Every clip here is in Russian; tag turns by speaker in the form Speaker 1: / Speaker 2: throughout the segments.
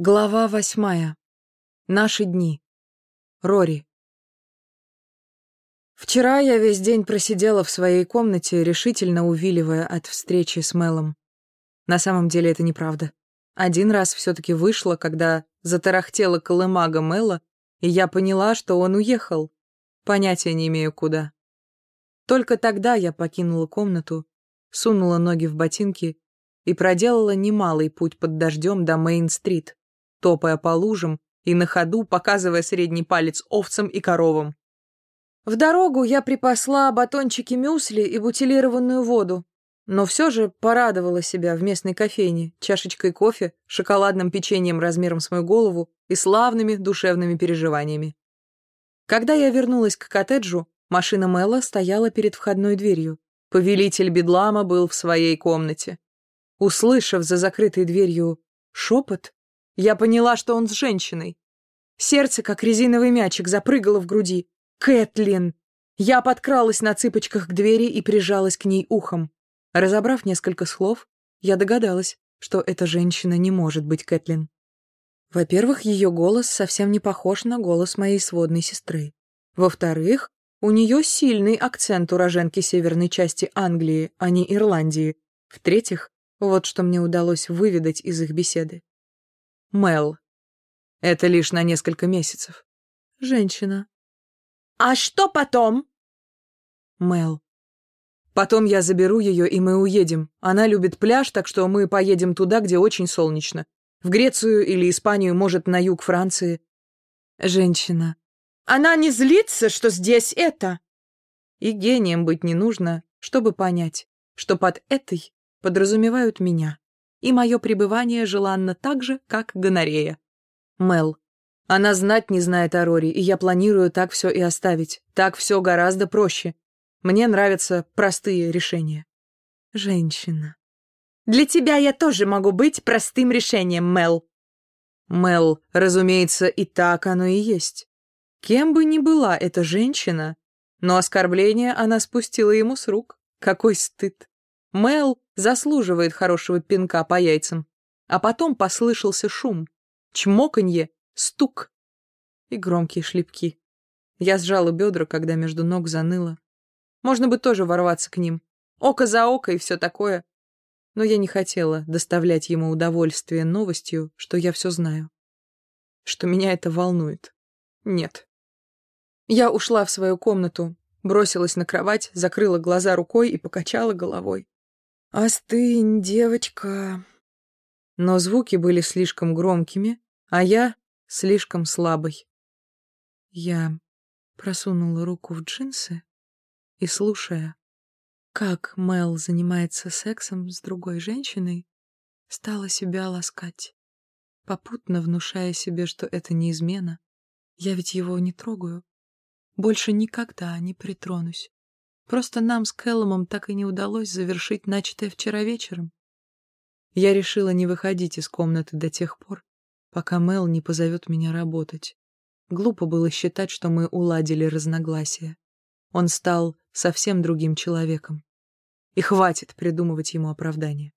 Speaker 1: Глава восьмая. Наши дни. Рори. Вчера я весь день просидела в своей комнате, решительно увиливая от встречи с Мелом. На самом деле это неправда. Один раз все-таки вышло, когда затарахтела колымага Мела, и я поняла, что он уехал. Понятия не имею куда. Только тогда я покинула комнату, сунула ноги в ботинки и проделала немалый путь под дождем до Мейн-стрит топая по лужам и на ходу показывая средний палец овцам и коровам. В дорогу я припасла батончики мюсли и бутилированную воду, но все же порадовала себя в местной кофейне чашечкой кофе, шоколадным печеньем размером с мою голову и славными душевными переживаниями. Когда я вернулась к коттеджу, машина Мэла стояла перед входной дверью. Повелитель Бедлама был в своей комнате. Услышав за закрытой дверью шепот, я поняла, что он с женщиной. Сердце, как резиновый мячик, запрыгало в груди. «Кэтлин!» Я подкралась на цыпочках к двери и прижалась к ней ухом. Разобрав несколько слов, я догадалась, что эта женщина не может быть Кэтлин. Во-первых, ее голос совсем не похож на голос моей сводной сестры. Во-вторых, у нее сильный акцент уроженки северной части Англии, а не Ирландии. В-третьих, вот что мне удалось выведать из их беседы. Мел. Это лишь на несколько месяцев. Женщина.
Speaker 2: А что потом?
Speaker 1: Мел. Потом я заберу ее, и мы уедем. Она любит пляж, так что мы поедем туда, где очень солнечно. В Грецию или Испанию, может, на юг Франции. Женщина.
Speaker 2: Она не злится, что здесь это?
Speaker 1: И гением быть не нужно, чтобы понять, что под этой подразумевают меня и мое пребывание желанно так же, как гонорея. Мел. Она знать не знает о Рори, и я планирую так все и оставить. Так все гораздо проще. Мне нравятся простые решения. Женщина.
Speaker 2: Для тебя я тоже могу быть простым решением, Мел.
Speaker 1: Мел, разумеется, и так оно и есть. Кем бы ни была эта женщина, но оскорбление она спустила ему с рук. Какой стыд. Мел заслуживает хорошего пинка по яйцам. А потом послышался шум, чмоканье, стук и громкие шлепки. Я сжала бедра, когда между ног заныло. Можно бы тоже ворваться к ним. Око за око и все такое. Но я не хотела доставлять ему удовольствие новостью, что я все знаю. Что меня это волнует. Нет. Я ушла в свою комнату, бросилась на кровать, закрыла глаза рукой и покачала головой. «Остынь, девочка». Но звуки были слишком громкими, а я слишком слабой. Я просунула руку в джинсы и, слушая, как Мел занимается сексом с другой женщиной, стала себя ласкать, попутно внушая себе, что это не измена. Я ведь его не трогаю. Больше никогда не притронусь. Просто нам с Кэлломом так и не удалось завершить начатое вчера вечером. Я решила не выходить из комнаты до тех пор, пока Мел не позовет меня работать. Глупо было считать, что мы уладили разногласия. Он стал совсем другим человеком. И хватит придумывать ему оправдание.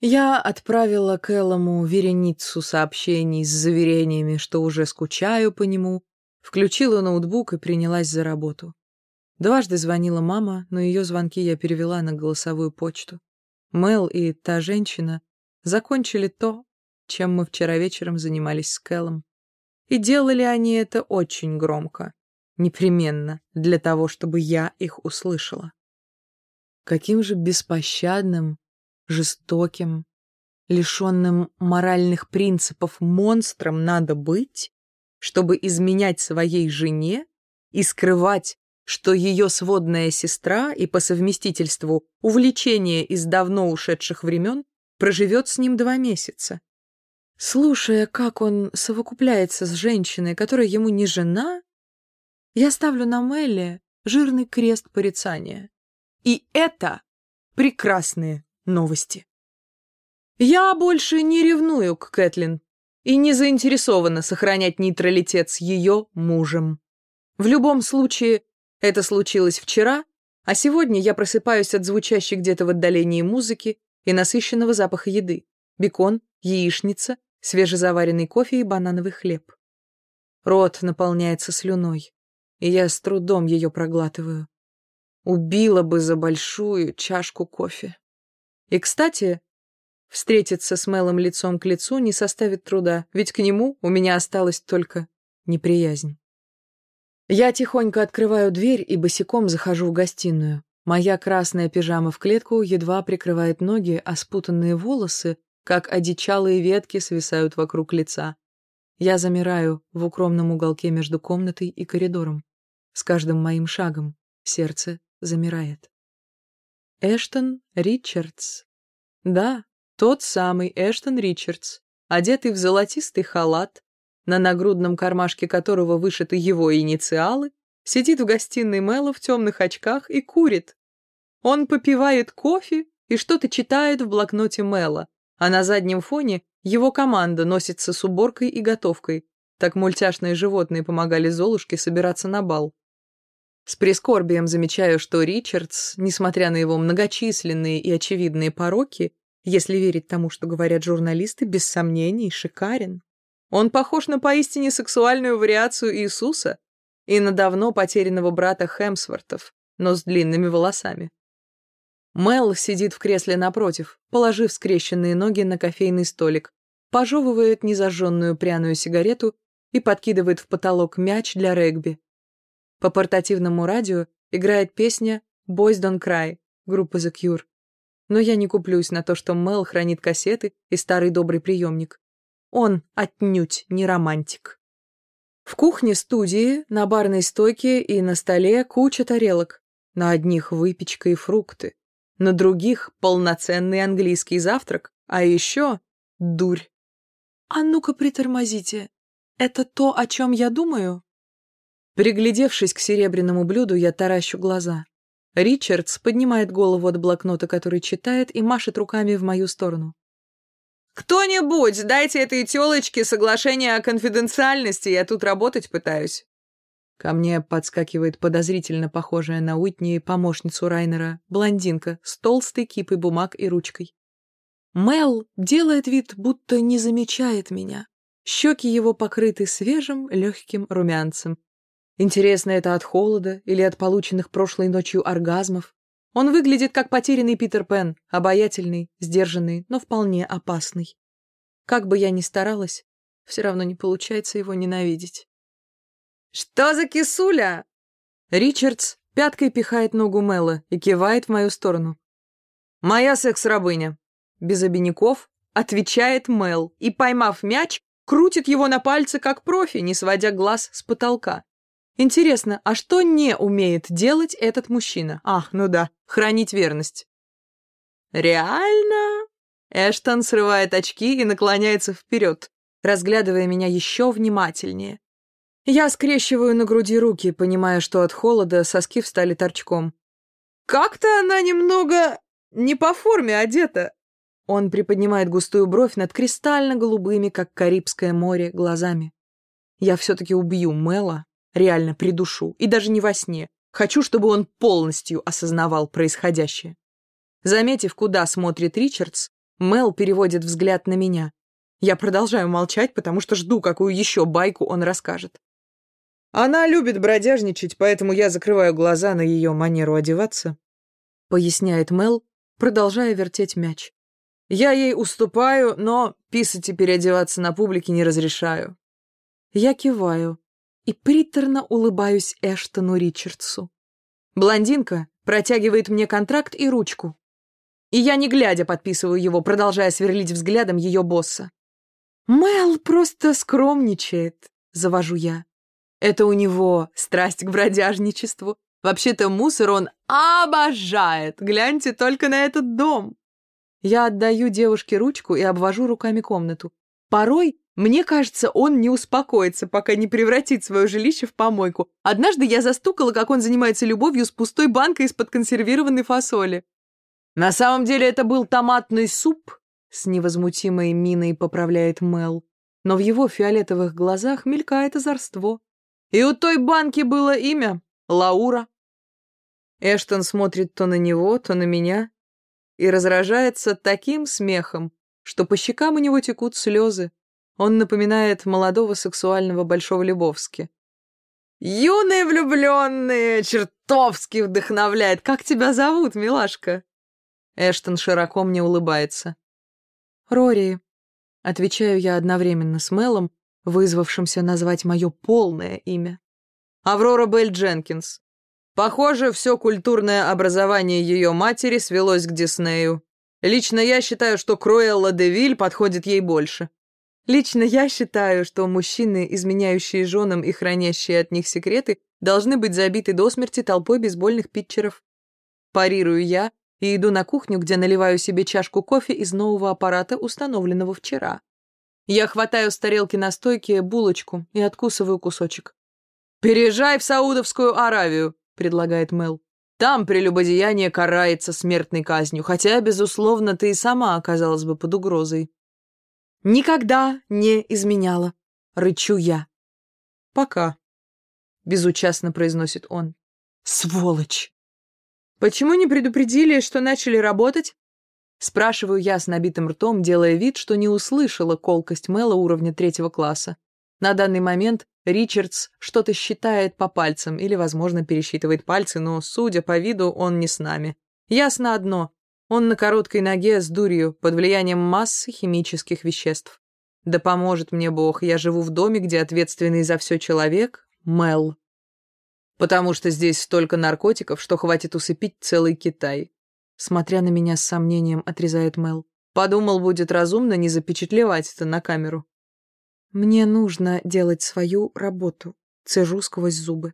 Speaker 1: Я отправила Кэллому вереницу сообщений с заверениями, что уже скучаю по нему, включила ноутбук и принялась за работу. Дважды звонила мама, но ее звонки я перевела на голосовую почту. Мел и та женщина закончили то, чем мы вчера вечером занимались с Кэллом. И делали они это очень громко, непременно, для того, чтобы я их услышала. Каким же беспощадным, жестоким, лишенным моральных принципов монстром надо быть, чтобы изменять своей жене и скрывать что ее сводная сестра и по совместительству увлечение из давно ушедших времен проживет с ним два месяца. Слушая, как он совокупляется с женщиной, которая ему не жена, я ставлю на Мелли жирный крест порицания. И это прекрасные новости. Я больше не ревную к Кэтлин и не заинтересована сохранять нейтралитет с ее мужем. В любом случае, это случилось вчера, а сегодня я просыпаюсь от звучащей где-то в отдалении музыки и насыщенного запаха еды. Бекон, яичница, свежезаваренный кофе и банановый хлеб. Рот наполняется слюной, и я с трудом ее проглатываю. Убила бы за большую чашку кофе. И, кстати, встретиться с Мелом лицом к лицу не составит труда, ведь к нему у меня осталась только неприязнь. Я тихонько открываю дверь и босиком захожу в гостиную. Моя красная пижама в клетку едва прикрывает ноги, а спутанные волосы, как одичалые ветки, свисают вокруг лица. Я замираю в укромном уголке между комнатой и коридором. С каждым моим шагом сердце замирает. Эштон Ричардс. Да, тот самый Эштон Ричардс, одетый в золотистый халат, на нагрудном кармашке которого вышиты его инициалы, сидит в гостиной Мэла в темных очках и курит. Он попивает кофе и что-то читает в блокноте Мэла, а на заднем фоне его команда носится с уборкой и готовкой. Так мультяшные животные помогали Золушке собираться на бал. С прискорбием замечаю, что Ричардс, несмотря на его многочисленные и очевидные пороки, если верить тому, что говорят журналисты, без сомнений шикарен. Он похож на поистине сексуальную вариацию Иисуса и на давно потерянного брата Хемсвортов, но с длинными волосами. Мел сидит в кресле напротив, положив скрещенные ноги на кофейный столик, пожевывает незажженную пряную сигарету и подкидывает в потолок мяч для регби. По портативному радио играет песня «Boys Don't Cry» группы The Cure. Но я не куплюсь на то, что Мел хранит кассеты и старый добрый приемник. Он отнюдь не романтик. В кухне студии, на барной стойке и на столе куча тарелок. На одних выпечка и фрукты, на других полноценный английский завтрак, а еще дурь. «А ну-ка притормозите. Это то, о чем я думаю?» Приглядевшись к серебряному блюду, я таращу глаза. Ричардс поднимает голову от блокнота, который читает, и машет руками в мою сторону. «Кто-нибудь, дайте этой тёлочке соглашение о конфиденциальности, я тут работать пытаюсь». Ко мне подскакивает подозрительно похожая на Уитни помощницу Райнера, блондинка с толстой кипой бумаг и ручкой. Мел делает вид, будто не замечает меня. Щеки его покрыты свежим, легким румянцем. Интересно, это от холода или от полученных прошлой ночью оргазмов? Он выглядит как потерянный Питер Пен, обаятельный, сдержанный, но вполне опасный. Как бы я ни старалась, все равно не получается его ненавидеть. «Что за кисуля?» Ричардс пяткой пихает ногу Мэла и кивает в мою сторону. «Моя секс-рабыня». Без обиняков отвечает Мэл и, поймав мяч, крутит его на пальце как профи, не сводя глаз с потолка. Интересно, а что не умеет делать этот мужчина? Ах, ну да, хранить верность. «Реально?» Эштон срывает очки и наклоняется вперед, разглядывая меня еще внимательнее. Я скрещиваю на груди руки, понимая, что от холода соски встали торчком. «Как-то она немного не по форме одета». Он приподнимает густую бровь над кристально-голубыми, как Карибское море, глазами. «Я все-таки убью Мэла, реально придушу, и даже не во сне. Хочу, чтобы он полностью осознавал происходящее». Заметив, куда смотрит Ричардс, Мел переводит взгляд на меня. Я продолжаю молчать, потому что жду, какую еще байку он расскажет. Она любит бродяжничать, поэтому я закрываю глаза на ее манеру одеваться», — поясняет Мел, продолжая вертеть мяч. «Я ей уступаю, но писать и переодеваться на публике не разрешаю». Я киваю и приторно улыбаюсь Эштону Ричардсу. Блондинка протягивает мне контракт и ручку. И я, не глядя, подписываю его, продолжая сверлить взглядом ее босса. «Мэл просто скромничает», — завожу я. Это у него страсть к бродяжничеству. Вообще-то мусор он обожает. Гляньте только на этот дом. Я отдаю девушке ручку и обвожу руками комнату. Порой, мне кажется, он не успокоится, пока не превратит свое жилище в помойку. Однажды я застукала, как он занимается любовью с пустой банкой из-под консервированной фасоли. На самом деле это был томатный суп, с невозмутимой миной поправляет Мел. Но в его фиолетовых глазах мелькает озорство. И у той банки было имя — Лаура. Эштон смотрит то на него, то на меня и разражается таким смехом, что по щекам у него текут слезы. Он напоминает молодого сексуального Большого Любовски. «Юные влюбленные! Чертовски вдохновляет! Как тебя зовут, милашка?» Эштон широко мне улыбается.
Speaker 2: «Рори», — отвечаю я одновременно с Мелом, вызвавшимся назвать мое полное имя.
Speaker 1: «Аврора Белль Дженкинс. Похоже, все культурное образование ее матери свелось к Диснею. Лично я считаю, что Круэлла де Виль подходит ей больше.
Speaker 2: Лично я считаю, что мужчины, изменяющие женам и хранящие от них секреты, должны быть забиты до смерти толпой бейсбольных питчеров. Парирую я и иду на кухню, где наливаю себе чашку кофе из нового аппарата, установленного вчера. Я хватаю с тарелки на стойке булочку и откусываю кусочек.
Speaker 1: «Переезжай в Саудовскую Аравию», — предлагает Мел. «Там прелюбодеяние карается смертной казнью, хотя, безусловно, ты и сама оказалась бы под угрозой».
Speaker 2: Никогда не изменяла, рычу я.
Speaker 1: Пока, безучастно произносит он.
Speaker 2: Сволочь!
Speaker 1: Почему не предупредили, что начали работать? Спрашиваю я с набитым ртом, делая вид, что не услышала колкость Мэла уровня третьего класса. На данный момент Ричардс что-то считает по пальцам или, возможно, пересчитывает пальцы, но, судя по виду, он не с нами. Ясно одно. Он на короткой ноге с дурью, под влиянием массы химических веществ. Да поможет мне Бог, я живу в доме, где ответственный за все человек — Мел. Потому что здесь столько наркотиков, что хватит усыпить целый Китай. Смотря на меня с сомнением, отрезает Мел. Подумал, будет разумно не запечатлевать это на камеру.
Speaker 2: Мне нужно делать свою работу. Цежу сквозь зубы.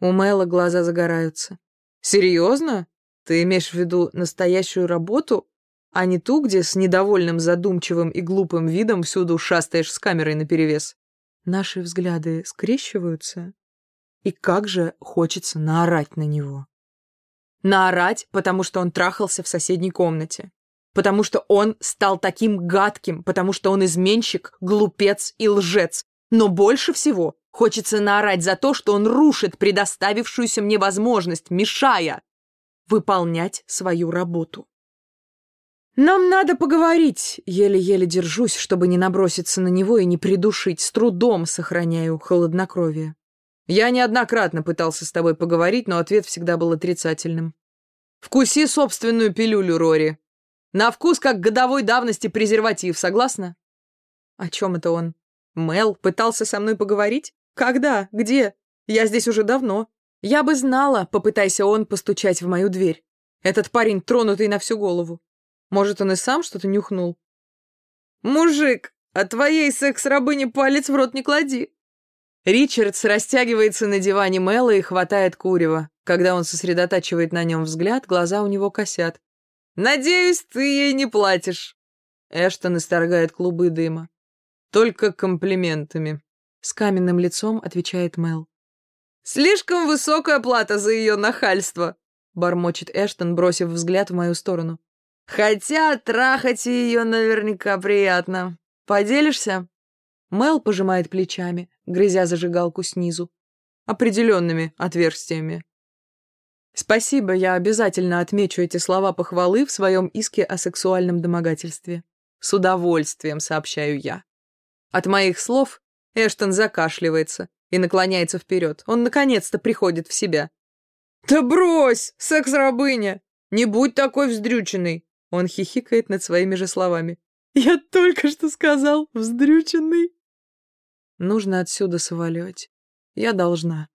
Speaker 1: У Мэла глаза загораются. Серьезно? Ты имеешь в виду настоящую работу, а не ту, где с недовольным, задумчивым и глупым видом всюду шастаешь с камерой наперевес?
Speaker 2: Наши взгляды скрещиваются, и как же хочется наорать на него.
Speaker 1: Наорать, потому что он трахался в соседней комнате. Потому что он стал таким гадким, потому что он изменщик, глупец и лжец. Но больше всего хочется наорать за то, что он рушит предоставившуюся мне возможность, мешая, выполнять свою работу. «Нам надо поговорить!» Еле-еле держусь, чтобы не наброситься на него и не придушить, с трудом сохраняю холоднокровие. Я неоднократно пытался с тобой поговорить, но ответ всегда был отрицательным. Вкуси собственную пилюлю, Рори. На вкус, как годовой давности презерватив, согласна?
Speaker 2: О чем это он? Мел пытался со мной поговорить? Когда? Где? Я здесь уже давно. Я бы знала, попытайся он постучать в мою дверь. Этот парень тронутый на всю голову. Может, он и сам что-то нюхнул?
Speaker 1: «Мужик, а твоей секс-рабыне палец в рот не клади!» Ричардс растягивается на диване Мэла и хватает курева. Когда он сосредотачивает на нем взгляд, глаза у него косят. «Надеюсь, ты ей не платишь!» Эштон исторгает клубы дыма. «Только комплиментами», — с каменным лицом отвечает Мэл. «Слишком высокая плата за ее нахальство», — бормочет Эштон, бросив взгляд в мою сторону. «Хотя трахать ее наверняка приятно. Поделишься?» Мел пожимает плечами, грызя зажигалку снизу. Определенными отверстиями. Спасибо, я обязательно отмечу эти слова похвалы в своем иске о сексуальном домогательстве. С удовольствием, сообщаю я. От моих слов Эштон закашливается, и наклоняется вперед. Он наконец-то приходит в себя. «Да брось, секс-рабыня! Не будь такой вздрюченный!» Он хихикает над своими же словами. «Я только что сказал, вздрюченный!» Нужно отсюда сваливать. Я должна.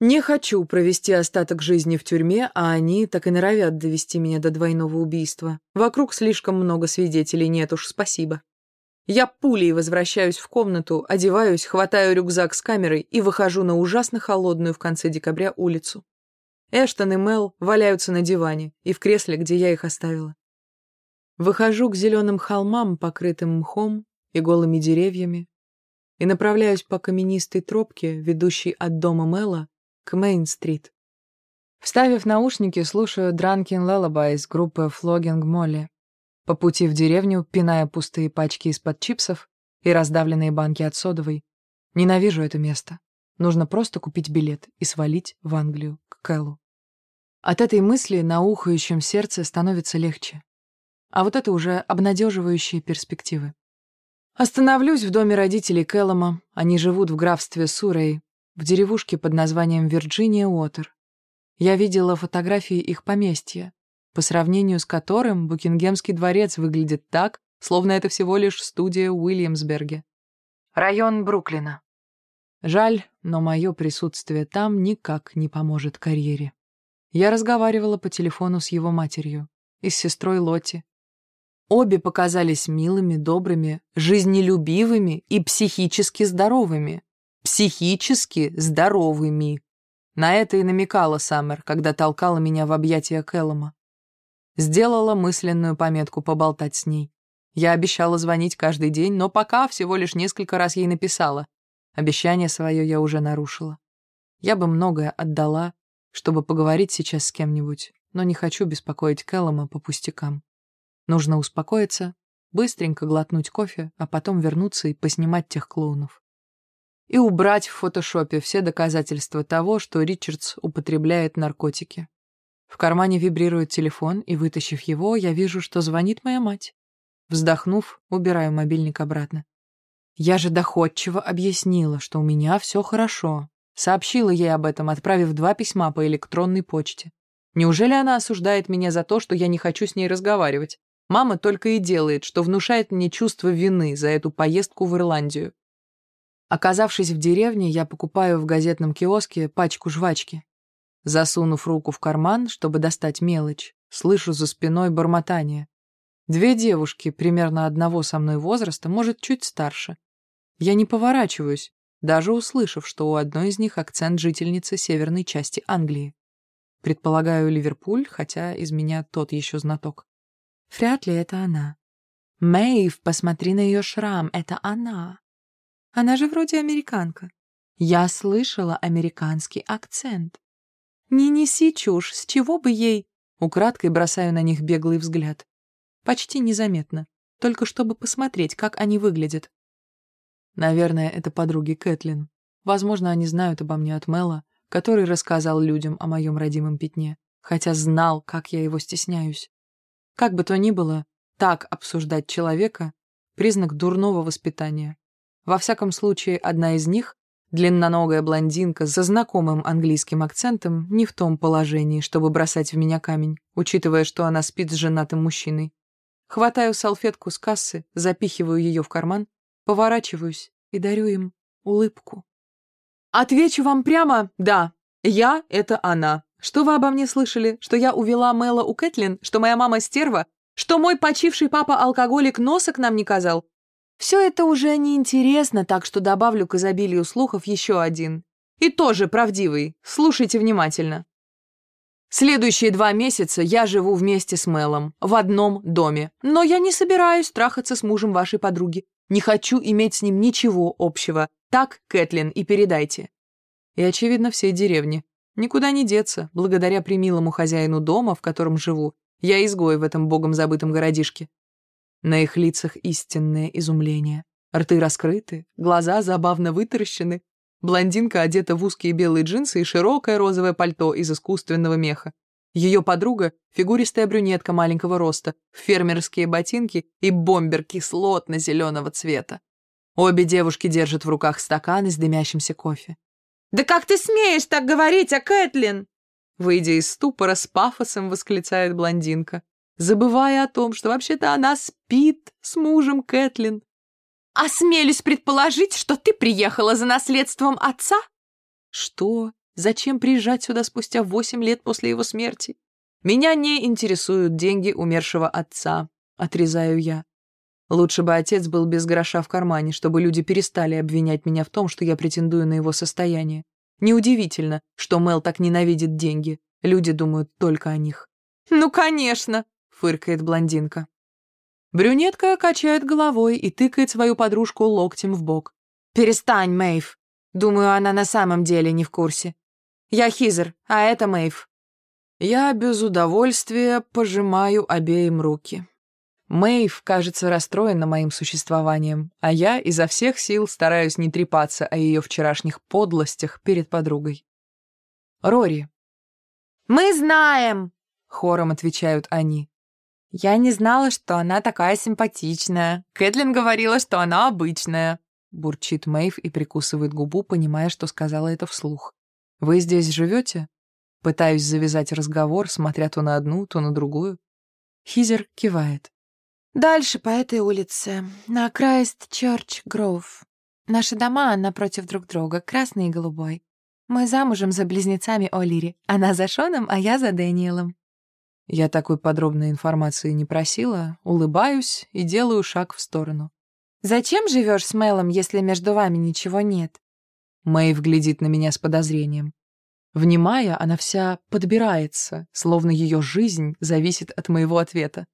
Speaker 1: Не хочу провести остаток жизни в тюрьме, а они так и норовят довести меня до двойного убийства. Вокруг слишком много свидетелей, нет уж, спасибо. Я пулей возвращаюсь в комнату, одеваюсь, хватаю рюкзак с камерой и выхожу на ужасно холодную в конце декабря улицу. Эштон и Мел валяются на диване и в кресле, где я их оставила. Выхожу к зеленым холмам, покрытым мхом и голыми деревьями, и направляюсь по каменистой тропке, ведущей от дома Мела к Мейн-стрит. Вставив наушники, слушаю Drunken Lullabies группы Flogging Molly. По пути в деревню, пиная пустые пачки из-под чипсов и раздавленные банки от содовой. Ненавижу это место. Нужно просто купить билет и свалить в Англию, к Кэллу. От этой мысли на ухающем сердце становится легче. А вот это уже обнадеживающие перспективы.
Speaker 2: Остановлюсь в доме родителей Кэллома. Они живут в графстве Сурей, в деревушке под названием Вирджиния Уотер. Я видела фотографии их поместья, по сравнению с которым Букингемский дворец выглядит так, словно это всего лишь студия в Уильямсберге. Район Бруклина. Жаль, но мое присутствие там никак не поможет карьере. Я разговаривала по телефону с его матерью и с сестрой Лотти, Обе показались милыми, добрыми, жизнелюбивыми и психически здоровыми. Психически здоровыми. На это и намекала Саммер, когда толкала меня в объятия Кэллома. Сделала мысленную пометку поболтать с ней. Я обещала звонить каждый день, но пока всего лишь несколько раз ей написала. Обещание свое я уже нарушила. Я бы многое отдала, чтобы поговорить сейчас с кем-нибудь, но не хочу беспокоить Кэллома по пустякам. Нужно успокоиться, быстренько глотнуть кофе, а потом вернуться и поснимать тех клоунов. И убрать в фотошопе все доказательства того, что Ричардс употребляет наркотики. В кармане вибрирует телефон, и, вытащив его, я вижу, что звонит моя мать. Вздохнув, убираю мобильник обратно. Я же доходчиво объяснила, что у меня все хорошо. Сообщила ей об этом, отправив два письма по электронной почте. Неужели она осуждает меня за то, что я не хочу с ней разговаривать? Мама только и делает, что внушает мне чувство вины за эту поездку в Ирландию. Оказавшись в деревне, я покупаю в газетном киоске пачку жвачки. Засунув руку в карман, чтобы достать мелочь, слышу за спиной бормотание. Две девушки, примерно одного со мной возраста, может, чуть старше. Я не поворачиваюсь, даже услышав, что у одной из них акцент жительницы северной части Англии. Предполагаю, Ливерпуль, хотя из меня тот еще знаток. Вряд ли это она. Мэйв, посмотри на ее шрам, это она. Она же вроде американка. Я слышала американский акцент. Не неси чушь, с чего бы ей... Украдкой бросаю на них беглый взгляд. Почти незаметно, только чтобы посмотреть, как они выглядят. Наверное, это подруги Кэтлин. Возможно, они знают обо мне от Мэла, который рассказал людям о моем родимом пятне, хотя знал, как я его стесняюсь. Как бы то ни было, так обсуждать человека — признак дурного воспитания. Во всяком случае, одна из них, длинноногая блондинка со знакомым английским акцентом, не в том положении, чтобы бросать в меня камень, учитывая, что она спит с женатым мужчиной. Хватаю салфетку с кассы, запихиваю ее в карман, поворачиваюсь и дарю им улыбку. «Отвечу вам прямо, да, я — это она. Что вы обо мне слышали? Что я увела Мэла у Кэтлин? Что моя мама стерва? Что мой почивший папа-алкоголик носа к нам не казал? Все это уже неинтересно, так что добавлю к изобилию слухов еще один. И тоже правдивый. Слушайте внимательно. Следующие два месяца я живу вместе с Мелом, в одном доме. Но я не собираюсь трахаться с мужем вашей подруги. Не хочу иметь с ним ничего общего. Так, Кэтлин, и передайте. И, очевидно, всей деревне. Никуда не деться, благодаря примилому хозяину дома, в котором живу. Я изгой в этом богом забытом городишке. На их лицах истинное изумление. Рты раскрыты, глаза забавно вытаращены. Блондинка одета в узкие белые джинсы и широкое розовое пальто из искусственного меха. Ее подруга — фигуристая брюнетка маленького роста, фермерские ботинки и бомбер кислотно-зеленого цвета. Обе девушки держат в руках стаканы с дымящимся кофе. «Да как ты смеешь так говорить о Кэтлин?» Выйдя из ступора, с пафосом восклицает блондинка, забывая о том, что вообще-то она спит с мужем Кэтлин. «Осмелюсь предположить, что ты приехала за наследством отца?» «Что? Зачем приезжать сюда спустя восемь лет после его смерти? Меня не интересуют деньги умершего отца», — отрезаю я. Лучше бы отец был без гроша в кармане, чтобы люди перестали обвинять меня в том, что я претендую на его состояние. Неудивительно, что Мел так ненавидит деньги. Люди думают только о них. «Ну, конечно!» — фыркает блондинка. Брюнетка качает головой и тыкает свою подружку локтем в бок. «Перестань, Мэйв. Думаю, она на самом деле не в курсе. Я Хизер, а это Мэйв». Я без удовольствия пожимаю обеим руки. Мэйв, кажется, расстроена моим существованием, а я изо всех сил стараюсь не трепаться о ее вчерашних подлостях перед подругой. Рори. «Мы знаем!» — хором отвечают они. Я не знала, что она такая симпатичная. Кэтлин говорила, что она обычная. Бурчит Мэйв и прикусывает губу, понимая, что сказала это вслух. «Вы здесь живете?» Пытаюсь завязать разговор, смотря то на одну, то на другую. Хизер кивает. «Дальше по этой улице, на Крайст Чёрч Гроув. Наши дома напротив друг друга, красный и голубой. Мы замужем за близнецами О'Лири. Она за Шоном, а я за Дэниелом». Я такой подробной информации не просила, улыбаюсь и делаю шаг в сторону. «Зачем живешь с Мелом, если между вами ничего нет?» Мэйв глядит на меня с подозрением. Внимая, она вся подбирается, словно ее жизнь зависит от моего ответа.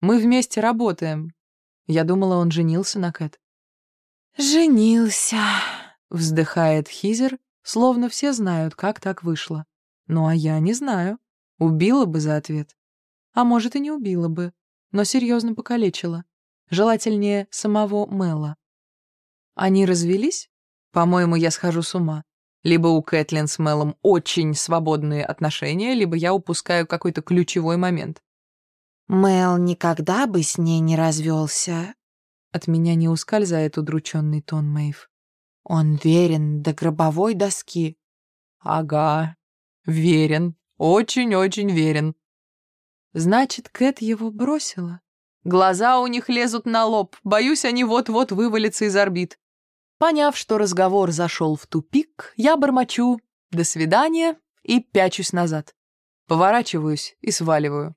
Speaker 2: Мы вместе работаем. Я думала, он женился на Кэт. «Женился», — вздыхает Хизер, словно все знают, как так вышло. Ну а я не знаю. Убила бы за ответ. А может, и не убила бы, но серьезно покалечила. Желательнее самого Мэла. Они развелись? По-моему, я схожу с ума. Либо у Кэтлин с Мелом очень свободные отношения, либо я упускаю какой-то ключевой момент.
Speaker 3: Мел никогда бы с ней не развелся.
Speaker 2: От меня не ускользает удрученный тон Мэйв.
Speaker 3: Он верен до гробовой доски.
Speaker 2: Ага, верен, очень-очень верен. Значит, Кэт его бросила? Глаза у них лезут на лоб, боюсь, они вот-вот вывалятся из орбит. Поняв, что разговор зашел в тупик, я бормочу «до свидания» и пячусь назад. Поворачиваюсь и сваливаю.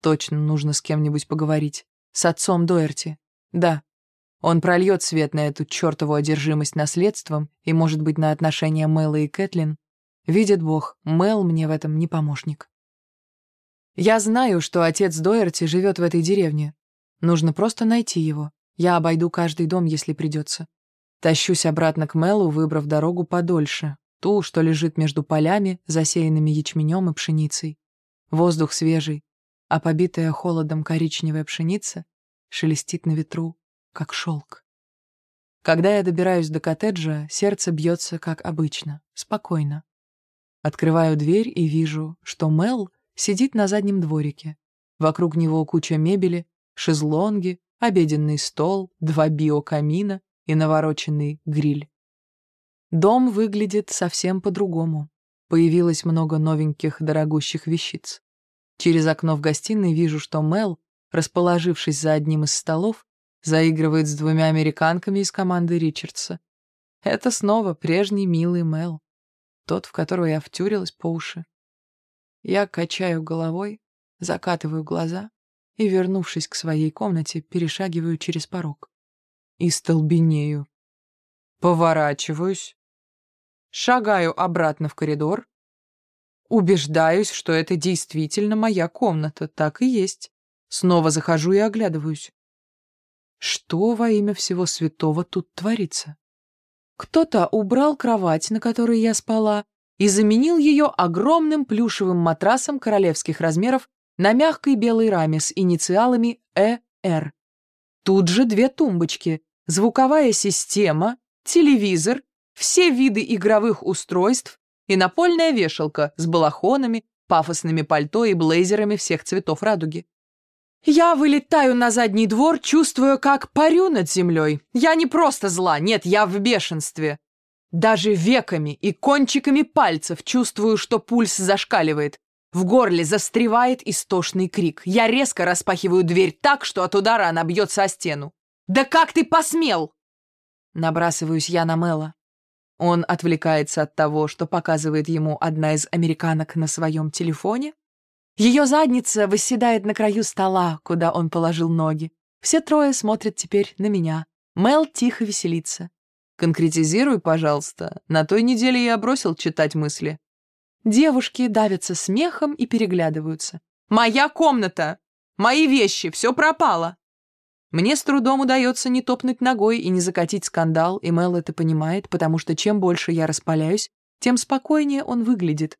Speaker 2: Точно нужно с кем-нибудь поговорить. С отцом Дуэрти. Да. Он прольет свет на эту чертову одержимость наследством и, может быть, на отношения Мэла и Кэтлин. Видит Бог, Мэл мне в этом не помощник. Я знаю, что отец Дуэрти живет в этой деревне. Нужно просто найти его. Я обойду каждый дом, если придется. Тащусь обратно к Мелу, выбрав дорогу подольше, ту, что лежит между полями, засеянными ячменем и пшеницей. Воздух свежий, а побитая холодом коричневая пшеница шелестит на ветру, как шелк. Когда я добираюсь до коттеджа, сердце бьется, как обычно, спокойно. Открываю дверь и вижу, что Мел сидит на заднем дворике. Вокруг него куча мебели, шезлонги, обеденный стол, два биокамина и навороченный гриль. Дом выглядит совсем по-другому. Появилось много новеньких дорогущих вещиц. Через окно в гостиной вижу, что Мел, расположившись за одним из столов, заигрывает с двумя американками из команды Ричардса. Это снова прежний милый Мел, тот, в которого я втюрилась по уши. Я качаю головой, закатываю глаза и, вернувшись к своей комнате, перешагиваю через порог и столбенею. Поворачиваюсь, шагаю обратно в коридор, убеждаюсь, что это действительно моя комната, так и есть. Снова захожу и оглядываюсь. Что во имя всего святого тут творится? Кто-то убрал кровать, на которой я спала, и заменил ее огромным плюшевым матрасом королевских размеров на мягкой белой раме с инициалами «Э.Р». Тут же две тумбочки, звуковая система, телевизор, все виды игровых устройств и напольная вешалка с балахонами, пафосными пальто и блейзерами всех цветов радуги. Я вылетаю на задний двор, чувствуя, как парю над землей. Я не просто зла, нет, я в бешенстве. Даже веками и кончиками пальцев чувствую, что пульс зашкаливает. В горле застревает истошный крик. Я резко распахиваю дверь так, что от удара она бьется о стену. «Да как ты посмел?» Набрасываюсь я на Мэла. Он отвлекается от того, что показывает ему одна из американок на своем телефоне. Ее задница восседает на краю стола, куда он положил ноги. Все трое смотрят теперь на меня. Мел тихо веселится. Конкретизируй, пожалуйста. На той неделе я бросил читать мысли. Девушки давятся смехом и переглядываются. «Моя комната! Мои вещи! Все пропало!» Мне с трудом удается не топнуть ногой и не закатить скандал, и Мел это понимает, потому что чем больше я распаляюсь, тем спокойнее он выглядит.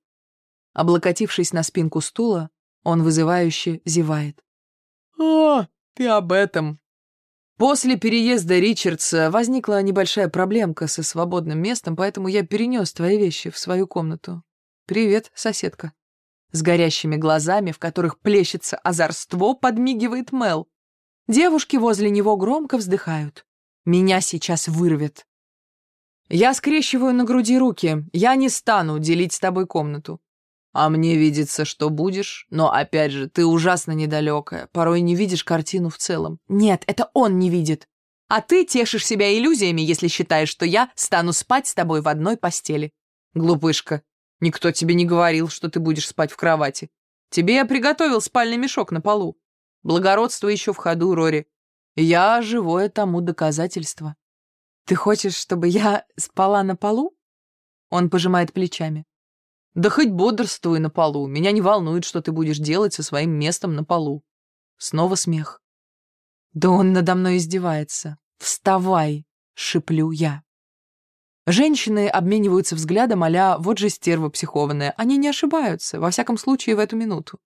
Speaker 2: Облокотившись на спинку стула, он вызывающе зевает. «О, ты об этом!» После переезда Ричардса возникла небольшая проблемка со свободным местом, поэтому я перенес твои вещи в свою комнату. «Привет, соседка». С горящими глазами, в которых плещется озорство, подмигивает Мел. Девушки возле него громко вздыхают. Меня сейчас вырвет. Я скрещиваю на груди руки. Я не стану делить с тобой комнату. А мне видится, что будешь, но, опять же, ты ужасно недалекая, порой не видишь картину в целом. Нет, это он не видит. А ты тешишь себя иллюзиями, если считаешь, что я стану спать с тобой в одной постели. Глупышка, никто тебе не говорил, что ты будешь спать в кровати. Тебе я приготовил спальный мешок на полу. Благородство еще в ходу, Рори. Я живое тому доказательство. Ты хочешь, чтобы я спала на полу? Он пожимает плечами. Да хоть бодрствуй на полу. Меня не волнует, что ты будешь делать со своим местом на полу. Снова смех. Да он надо мной издевается. Вставай, шиплю я. Женщины обмениваются взглядом а «вот же стерва психованная». Они не ошибаются, во всяком случае, в эту минуту.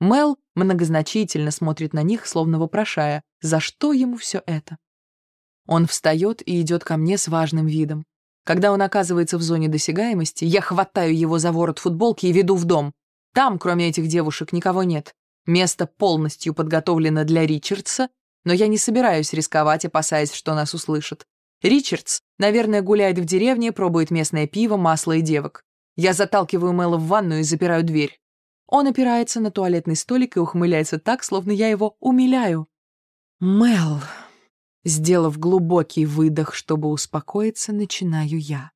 Speaker 2: Мел многозначительно смотрит на них, словно вопрошая, за что ему все это. Он встает и идет ко мне с важным видом. Когда он оказывается в зоне досягаемости, я хватаю его за ворот футболки и веду в дом. Там, кроме этих девушек, никого нет. Место полностью подготовлено для Ричардса, но я не собираюсь рисковать, опасаясь, что нас услышат. Ричардс, наверное, гуляет в деревне, пробует местное пиво, масло и девок. Я заталкиваю Мэла в ванную и запираю дверь. Он опирается на туалетный столик и ухмыляется так, словно я его умиляю. «Мэл», Сделав глубокий выдох, чтобы успокоиться, начинаю я.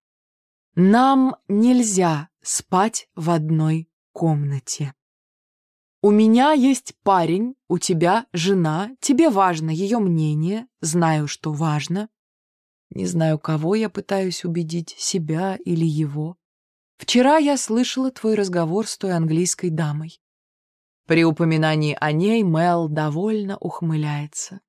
Speaker 2: Нам нельзя спать в одной комнате. У меня есть парень, у тебя жена, тебе важно ее мнение, знаю, что важно. Не знаю, кого я пытаюсь убедить, себя или его. Вчера я слышала твой разговор с той английской дамой. При упоминании о ней Мел довольно ухмыляется.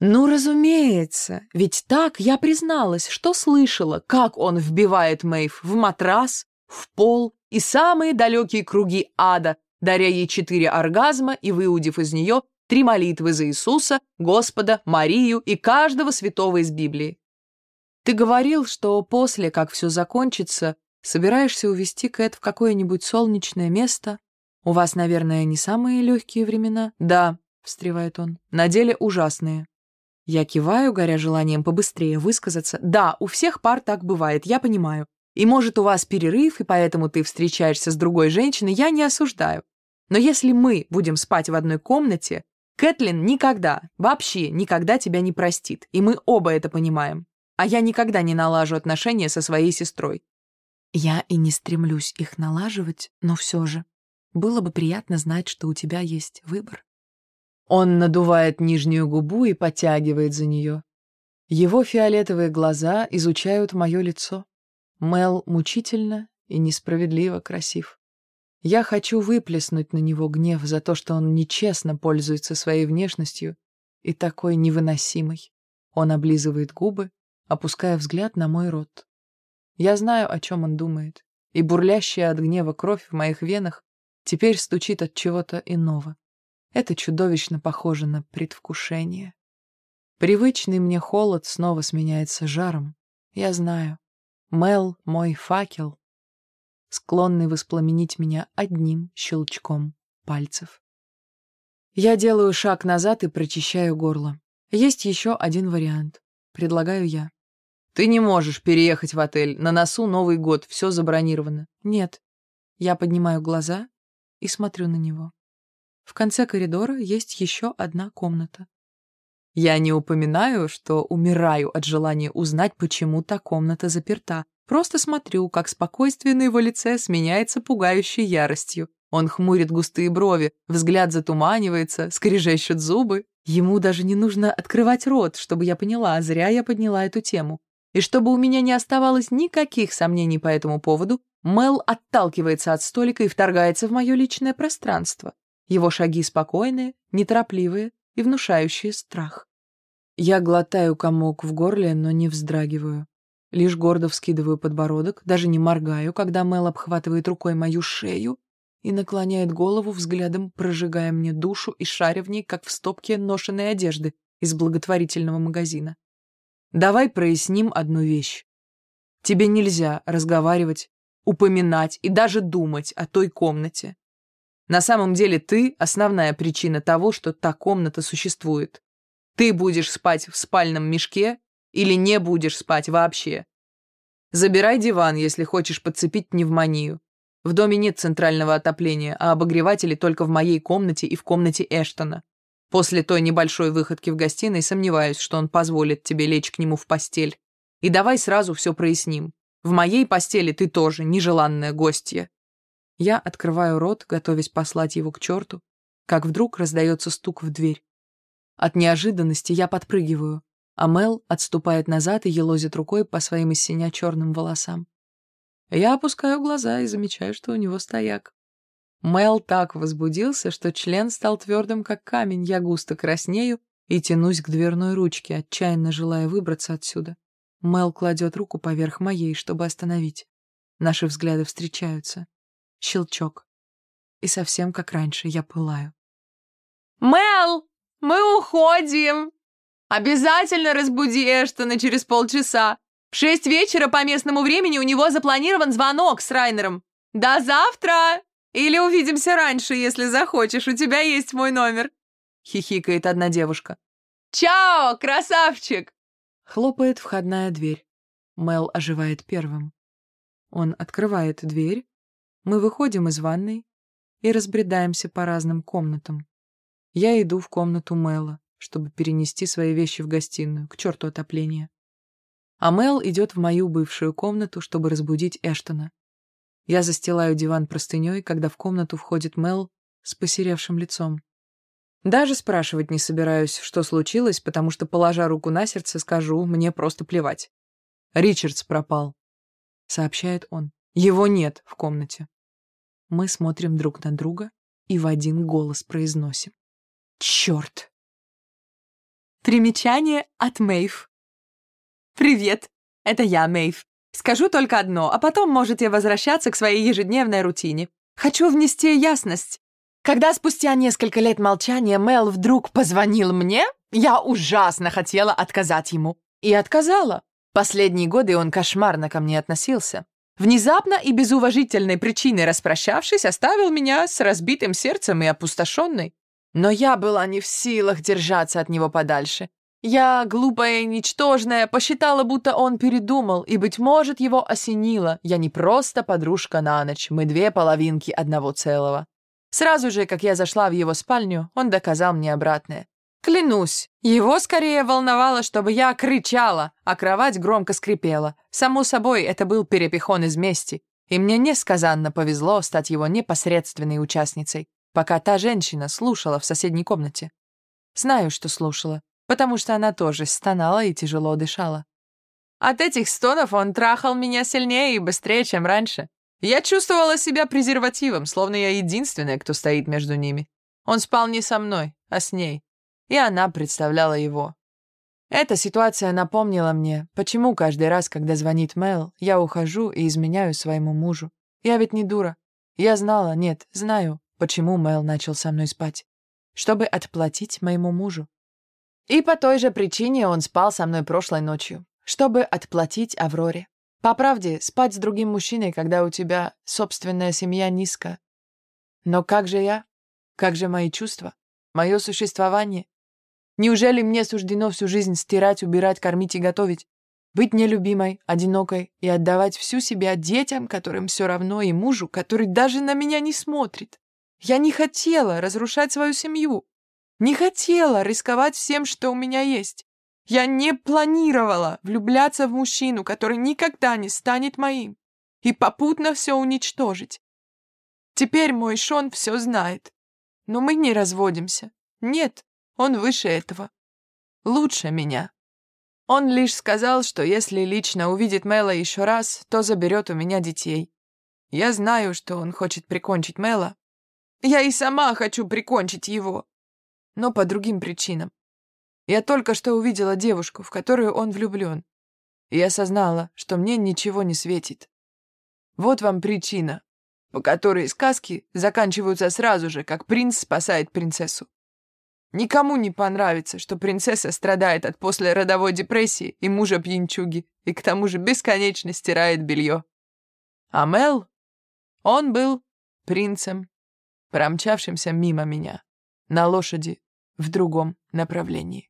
Speaker 2: Ну, разумеется, ведь так я призналась, что слышала, как он вбивает Мэйв в матрас, в пол и самые далекие круги ада, даря ей четыре оргазма и выудив из нее три молитвы за Иисуса, Господа, Марию и каждого святого из Библии. Ты говорил, что после, как все закончится, собираешься увезти Кэт в какое-нибудь солнечное место. У вас, наверное, не самые легкие времена? Да, встревает он, на деле ужасные. Я киваю, горя желанием побыстрее высказаться. Да, у всех пар так бывает, я понимаю. И может у вас перерыв, и поэтому ты встречаешься с другой женщиной, я не осуждаю. Но если мы будем спать в одной комнате, Кэтлин никогда, вообще никогда тебя не простит, и мы оба это понимаем. А я никогда не налажу отношения со своей сестрой. Я и не стремлюсь их налаживать, но все же. Было бы приятно знать, что у тебя есть выбор. Он надувает нижнюю губу и потягивает за нее. Его фиолетовые глаза изучают мое лицо. Мел мучительно и несправедливо красив. Я хочу выплеснуть на него гнев за то, что он нечестно пользуется своей внешностью и такой невыносимой. Он облизывает губы, опуская взгляд на мой рот. Я знаю, о чем он думает, и бурлящая от гнева кровь в моих венах теперь стучит от чего-то иного. Это чудовищно похоже на предвкушение. Привычный мне холод снова сменяется жаром. Я знаю. Мел — мой факел, склонный воспламенить меня одним щелчком пальцев. Я делаю шаг назад и прочищаю горло. Есть еще один вариант. Предлагаю я. Ты не можешь переехать в отель. На носу Новый год, все забронировано. Нет. Я поднимаю глаза и смотрю на него. В конце коридора есть еще одна комната. Я не упоминаю, что умираю от желания узнать, почему та комната заперта. Просто смотрю, как спокойствие на его лице сменяется пугающей яростью. Он хмурит густые брови, взгляд затуманивается, скрежещут зубы. Ему даже не нужно открывать рот, чтобы я поняла, зря я подняла эту тему. И чтобы у меня не оставалось никаких сомнений по этому поводу, Мел отталкивается от столика и вторгается в мое личное пространство. Его шаги спокойные, неторопливые и внушающие страх. Я глотаю комок в горле, но не вздрагиваю. Лишь гордо вскидываю подбородок, даже не моргаю, когда Мел обхватывает рукой мою шею и наклоняет голову взглядом, прожигая мне душу и шаря в ней, как в стопке ношенной одежды из благотворительного магазина. Давай проясним одну вещь. Тебе нельзя разговаривать, упоминать и даже думать о той комнате.
Speaker 1: На самом деле ты — основная причина того, что та комната существует. Ты будешь спать в спальном мешке или не будешь спать вообще. Забирай диван, если хочешь подцепить пневмонию. В доме нет центрального отопления, а обогреватели только в моей комнате и в комнате Эштона. После той небольшой выходки в гостиной сомневаюсь, что он позволит тебе лечь к нему в постель. И давай сразу все проясним. В моей постели ты тоже нежеланная гостья. Я открываю рот, готовясь послать его к черту, как вдруг раздается стук в дверь. От неожиданности я подпрыгиваю, а Мел отступает назад и елозит рукой по своим из синя черным волосам. Я опускаю глаза и замечаю, что у него стояк. Мел так возбудился, что член стал твердым, как камень. Я густо краснею и тянусь к дверной ручке, отчаянно желая выбраться отсюда. Мел кладет руку поверх моей, чтобы остановить. Наши взгляды встречаются. Щелчок. И совсем как раньше я пылаю.
Speaker 2: «Мел, мы уходим! Обязательно разбуди Эштона через полчаса. В шесть вечера по местному времени у него запланирован звонок с Райнером. До завтра! Или увидимся раньше, если захочешь, у тебя есть мой номер!»
Speaker 1: Хихикает одна девушка.
Speaker 2: «Чао, красавчик!»
Speaker 1: Хлопает входная дверь. Мел оживает первым. Он открывает дверь. Мы выходим из ванной и разбредаемся по разным комнатам. Я иду в комнату Мэла, чтобы перенести свои вещи в гостиную, к черту отопления. А Мел идет в мою бывшую комнату, чтобы разбудить Эштона. Я застилаю диван простыней, когда в комнату входит Мел с посеревшим лицом. Даже спрашивать не собираюсь, что случилось, потому что, положа руку на сердце, скажу, мне просто плевать. «Ричардс пропал», — сообщает он. «Его нет в комнате». Мы смотрим друг на друга и в один голос произносим. «Черт!»
Speaker 2: Примечание от Мэйв. «Привет, это я, Мэйв. Скажу только одно, а потом можете возвращаться к своей ежедневной рутине. Хочу внести ясность. Когда спустя несколько лет молчания Мел вдруг позвонил мне, я ужасно хотела отказать ему. И отказала. Последние годы он кошмарно ко мне относился. Внезапно и без уважительной причины распрощавшись, оставил меня с разбитым сердцем и опустошенной. Но я была не в силах держаться от него подальше. Я, глупая и ничтожная, посчитала, будто он передумал, и, быть может, его осенило. Я не просто подружка на ночь, мы две половинки одного целого. Сразу же, как я зашла в его спальню, он доказал мне обратное. Клянусь, его скорее волновало, чтобы я кричала, а кровать громко скрипела. Само собой, это был перепихон из мести, и мне несказанно повезло стать его непосредственной участницей, пока та женщина слушала в соседней комнате. Знаю, что слушала, потому что она тоже стонала и тяжело дышала. От этих стонов он трахал меня сильнее и быстрее, чем раньше. Я чувствовала себя презервативом, словно я единственная, кто стоит между ними. Он спал не со мной, а с ней. И она представляла его. Эта ситуация напомнила мне, почему каждый раз, когда звонит Мэл, я ухожу и изменяю своему мужу. Я ведь не дура. Я знала, нет, знаю, почему Мэл начал со мной спать. Чтобы отплатить моему мужу. И по той же причине он спал со мной прошлой ночью. Чтобы отплатить Авроре. По правде, спать с другим мужчиной, когда у тебя собственная семья низко. Но как же я? Как же мои чувства? Мое существование? Неужели мне суждено всю жизнь стирать, убирать, кормить и готовить? Быть нелюбимой, одинокой и отдавать всю себя детям, которым все равно, и мужу, который даже на меня не смотрит? Я не хотела разрушать свою семью. Не хотела рисковать всем, что у меня есть. Я не планировала влюбляться в мужчину, который никогда не станет моим, и попутно все уничтожить. Теперь мой Шон все знает. Но мы не разводимся. Нет, он выше этого. Лучше меня. Он лишь сказал, что если лично увидит Мэла еще раз, то заберет у меня детей. Я знаю, что он хочет прикончить Мэла. Я и сама хочу прикончить его. Но по другим причинам. Я только что увидела девушку, в которую он влюблен. И осознала, что мне ничего не светит. Вот вам причина, по которой сказки заканчиваются сразу же, как принц спасает принцессу. Никому не понравится, что принцесса страдает от послеродовой депрессии и мужа пьянчуги, и к тому же бесконечно стирает белье. А Мел, он был принцем. промчавшимся мимо меня, на лошади в другом направлении.